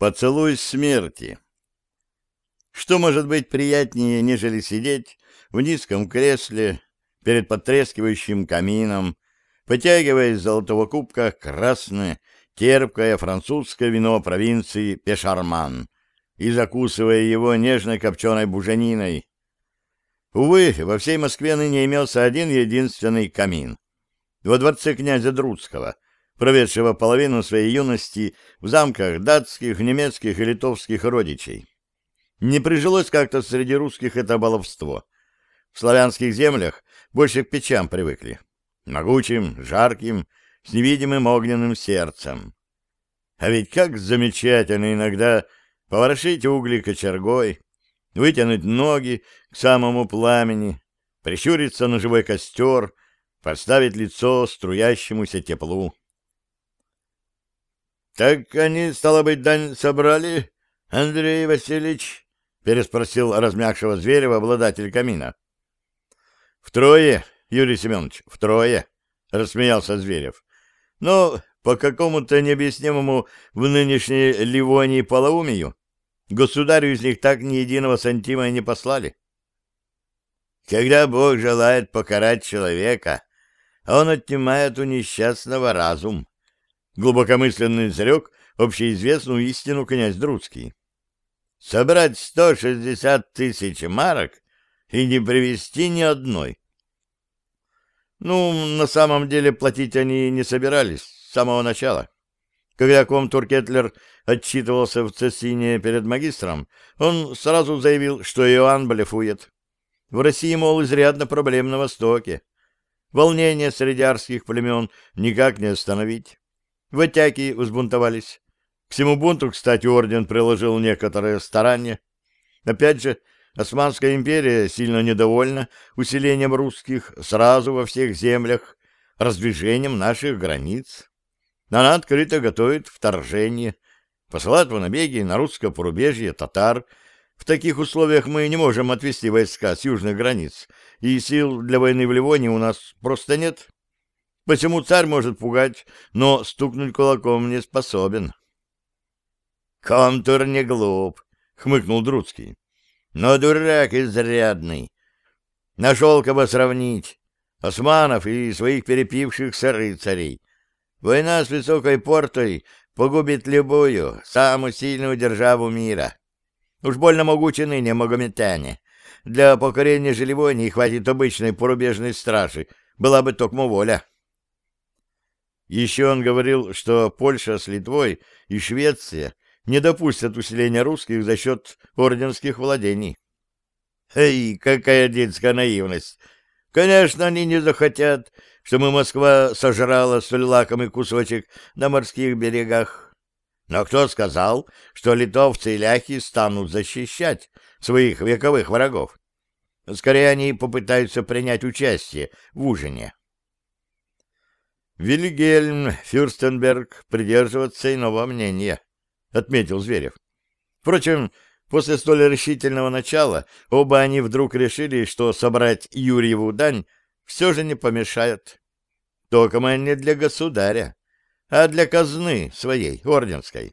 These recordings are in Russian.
Поцелуй смерти. Что может быть приятнее, нежели сидеть в низком кресле перед потрескивающим камином, потягивая из золотого кубка красное, терпкое французское вино провинции Пешарман и закусывая его нежной копченой бужениной. Увы, во всей Москве ныне имелся один единственный камин. Во дворце князя Друцкого — проведшего половину своей юности в замках датских, немецких и литовских родичей. Не прижилось как-то среди русских это баловство. В славянских землях больше к печам привыкли. Могучим, жарким, с невидимым огненным сердцем. А ведь как замечательно иногда поворошить угли кочергой, вытянуть ноги к самому пламени, прищуриться на живой костер, подставить лицо струящемуся теплу. — Так они, стало быть, дань собрали, Андрей Васильевич? — переспросил размягшего Зверева обладатель камина. — Втрое, Юрий Семенович, втрое, — рассмеялся Зверев. — Но по какому-то необъяснимому в нынешней Ливонии полоумию государю из них так ни единого сантима и не послали. Когда Бог желает покарать человека, он отнимает у несчастного разум, глубокомысленный изрек общеизвестную истину князь Друцкий. Собрать сто шестьдесят тысяч марок и не привезти ни одной. Ну, на самом деле платить они не собирались с самого начала. Когда комтур Кетлер отчитывался в Цессине перед магистром, он сразу заявил, что Иоанн блефует. В России, мол, изрядно проблем на Востоке. Волнение среди арских племен никак не остановить. Ватяки взбунтовались. К всему бунту, кстати, орден приложил некоторые старания. Опять же, Османская империя сильно недовольна усилением русских сразу во всех землях, раздвижением наших границ. Она открыто готовит вторжение, посылает в набеги на русское порубежье татар. В таких условиях мы не можем отвести войска с южных границ, и сил для войны в Ливонии у нас просто нет. Почему царь может пугать, но стукнуть кулаком не способен? — Контур не глуп, — хмыкнул Друцкий. — Но дурак изрядный. Нашел кого сравнить. Османов и своих перепившихся рыцарей. Война с высокой портой погубит любую, самую сильную державу мира. Уж больно могучи ныне магометяне. Для покорения же Ливонии хватит обычной порубежной стражи. Была бы токмо воля. Еще он говорил, что Польша с Литвой и Швеция не допустят усиления русских за счет орденских владений. Эй, какая детская наивность! Конечно, они не захотят, чтобы Москва сожрала столь лакомый кусочек на морских берегах. Но кто сказал, что литовцы и ляхи станут защищать своих вековых врагов? Скорее, они попытаются принять участие в ужине. Вильгельм Фюрстенберг придерживаться иного мнения, — отметил Зверев. Впрочем, после столь решительного начала оба они вдруг решили, что собрать Юрьеву дань все же не помешает. Только не для государя, а для казны своей, орденской.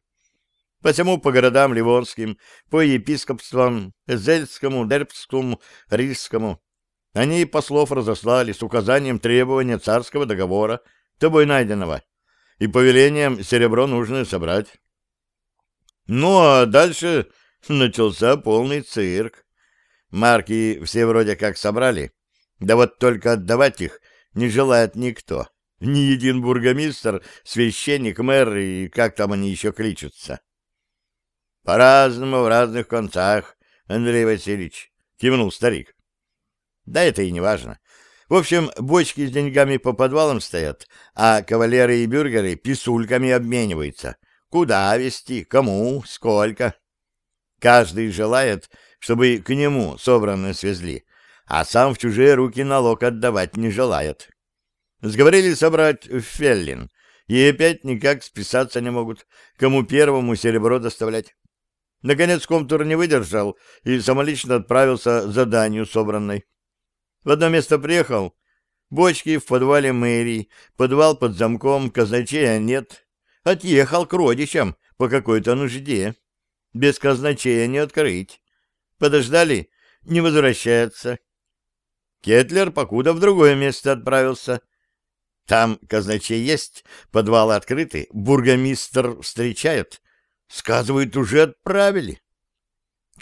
Посему по городам Ливонским, по епископствам Эзельскому, Дербскому, Рижскому они послов разослали с указанием требования царского договора тобой найденного, и повелением серебро нужно собрать. Ну, а дальше начался полный цирк. Марки все вроде как собрали, да вот только отдавать их не желает никто. Ни един бургомистр, священник, мэр и как там они еще кличутся. По-разному в разных концах, Андрей Васильевич, кивнул старик. Да это и не важно. В общем, бочки с деньгами по подвалам стоят, а кавалеры и бюргеры писульками обмениваются. Куда везти, кому, сколько. Каждый желает, чтобы к нему собранное свезли, а сам в чужие руки налог отдавать не желает. Сговорились собрать в Феллин, и опять никак списаться не могут, кому первому серебро доставлять. Наконец комтур не выдержал и самолично отправился за данью собранной. В одно место приехал. Бочки в подвале мэрии, подвал под замком, казначея нет. Отъехал к родичам по какой-то нужде. Без казначея не открыть. Подождали, не возвращается. Кетлер покуда в другое место отправился. Там казначей есть, подвалы открыты, бургомистр встречает. Сказывают, уже отправили.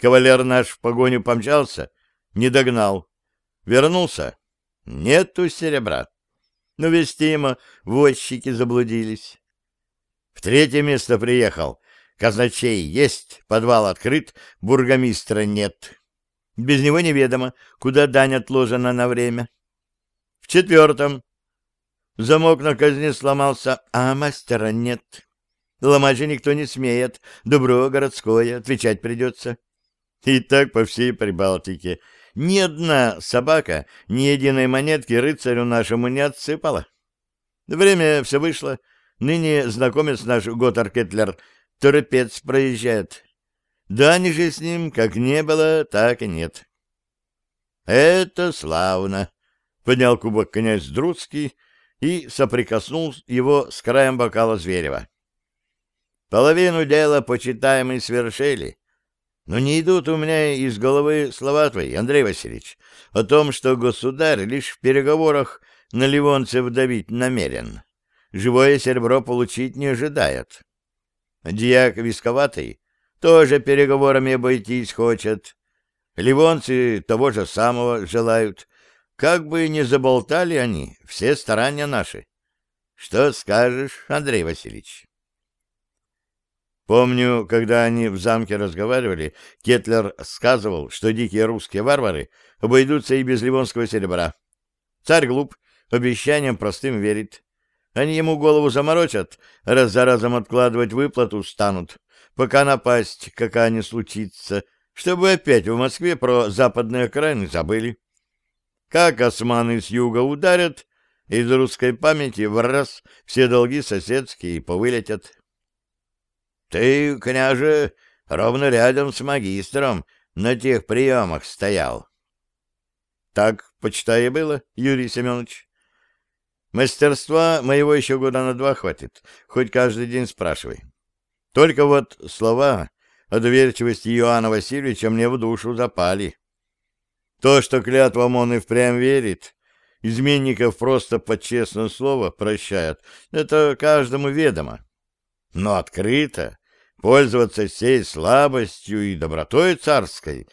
Кавалер наш в погоню помчался, не догнал. Вернулся. Нету серебра. Но вестимо возчики заблудились. В третье место приехал. Казначей есть, подвал открыт, бургомистра нет. Без него неведомо, куда дань отложена на время. В четвертом. Замок на казне сломался, а мастера нет. Ломать же никто не смеет. Добро городское, отвечать придется. И так по всей Прибалтике. Ни одна собака, ни единой монетки рыцарю нашему не отсыпала. Время все вышло. Ныне знакомец наш Готтер Кетлер торопец проезжает. Да не же с ним как не было, так и нет. Это славно, поднял кубок князь Друцкий и соприкоснул его с краем бокала Зверева. Половину дела почитаемый свершили. Но не идут у меня из головы слова твои, Андрей Васильевич, о том, что государь лишь в переговорах на ливонцев давить намерен. Живое серебро получить не ожидает. Дьяк Висковатый тоже переговорами обойтись хочет. Ливонцы того же самого желают. Как бы ни заболтали они, все старания наши. Что скажешь, Андрей Васильевич? Помню, когда они в замке разговаривали, Кетлер сказывал, что дикие русские варвары обойдутся и без ливонского серебра. Царь глуп, обещаниям простым верит. Они ему голову заморочат, раз за разом откладывать выплату станут, пока напасть какая не случится, чтобы опять в Москве про западные окраины забыли. Как османы с юга ударят, из русской памяти в раз все долги соседские повылетят. Ты, княже, ровно рядом с магистром на тех приемах стоял. Так, почитай, и было, Юрий Семенович. Мастерства моего еще года на два хватит, хоть каждый день спрашивай. Только вот слова о доверчивости Иоанна Васильевича мне в душу запали. То, что клятвам он и впрямь верит, изменников просто под честное слово прощает, это каждому ведомо. Но открыто пользоваться всей слабостью и добротой царской,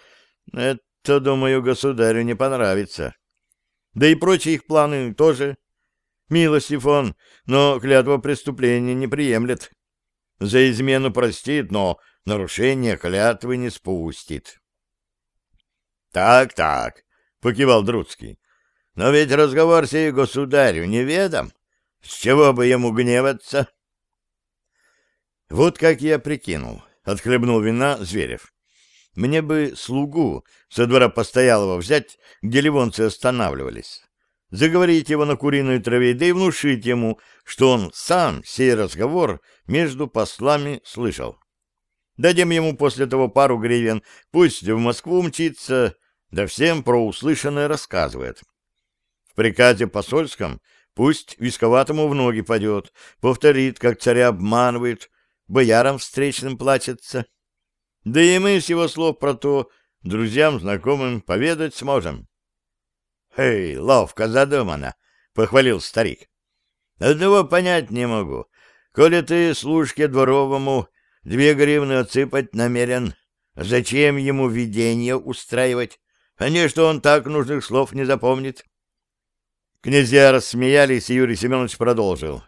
это, думаю, государю не понравится. Да и прочие их планы тоже. Милостив он, но клятва преступления не приемлет. За измену простит, но нарушение клятвы не спустит. «Так, так», — покивал Друцкий, — «но ведь разговор сей государю неведом. С чего бы ему гневаться?» Вот как я прикинул, отхлебнул вина Зверев. Мне бы слугу со двора постоялого взять, где ливонцы останавливались. Заговорить его на куриной траве, да и внушить ему, что он сам сей разговор между послами слышал. Дадим ему после того пару гривен, пусть в Москву мчится, да всем про услышанное рассказывает. В приказе посольском пусть висковатому в ноги падет, повторит, как царя обманывает, боярам встречным плачется. Да и мы с его слов про то друзьям, знакомым поведать сможем. — Эй, ловко задумано, — похвалил старик. — Одного понять не могу. Коли ты служке дворовому две гривны отсыпать намерен, зачем ему видение устраивать? А не, что он так нужных слов не запомнит. Князья рассмеялись, и Юрий Семенович продолжил.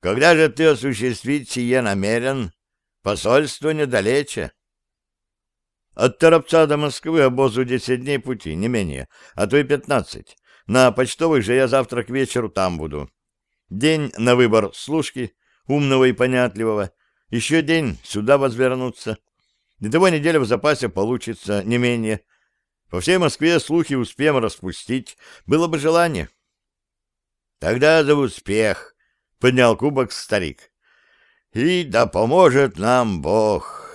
Когда же ты осуществить сие намерен? Посольство недалече. От Торопца до Москвы обозу десять дней пути, не менее, а то и пятнадцать. На почтовых же я завтра к вечеру там буду. День на выбор служки, умного и понятливого. Еще день сюда возвернуться. До того неделя в запасе получится, не менее. По всей Москве слухи успеем распустить. Было бы желание. Тогда за успех, — поднял кубок старик. — И да поможет нам Бог!